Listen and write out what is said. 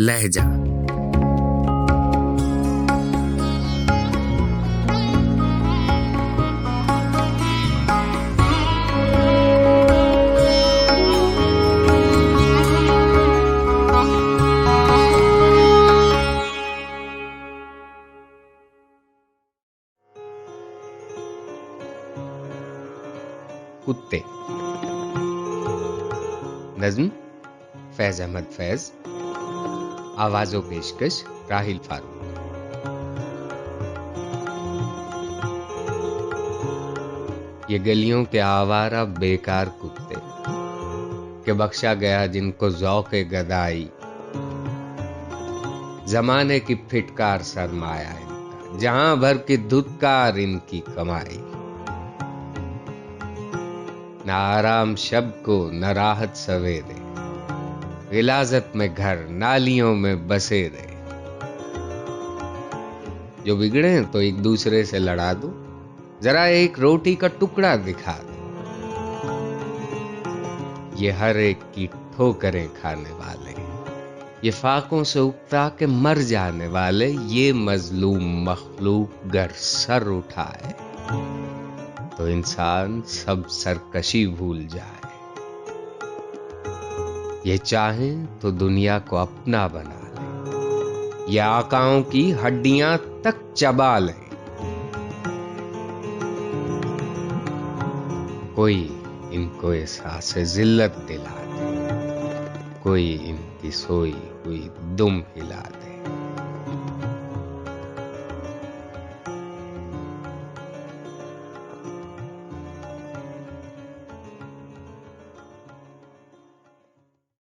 لہجہ۔ کتے۔ نظم فیض احمد فیض۔ آواز و پیشکش راہل فاروق۔ یہ گلیوں کے آوارہ بیکار کتے کہ بخشا گیا جن کو ذوق گدائی۔ زمانے کی پھٹکار سرمایا ان کا جہاں بھر کی دھتکار ان کی کمائی۔ نہ آرام شب کو، نہ راحت سویرے۔ غلازت میں گھر، نالیوں میں بسے رہے۔ جو بگڑے تو ایک دوسرے سے لڑا دو۔ ذرا ایک روٹی کا ٹکڑا دکھا دو۔ یہ ہر ایک کی ٹھوکریں کھانے والے یہ فاقوں سے اگتا کہ مر جانے والے۔ یہ مظلوم مخلوق گر سر اٹھائے۔ تو انسان سب سرکشی بھول جائے۔ یہ چاہیں تو دنیا کو اپنا بنا لیں۔ یہ آکاؤں کی ہڈیاں تک چبا لیں۔ کوئی ان کو احساس ذلت دلا دے۔ کوئی ان کی سوئی ہوئی دم ہلا دے۔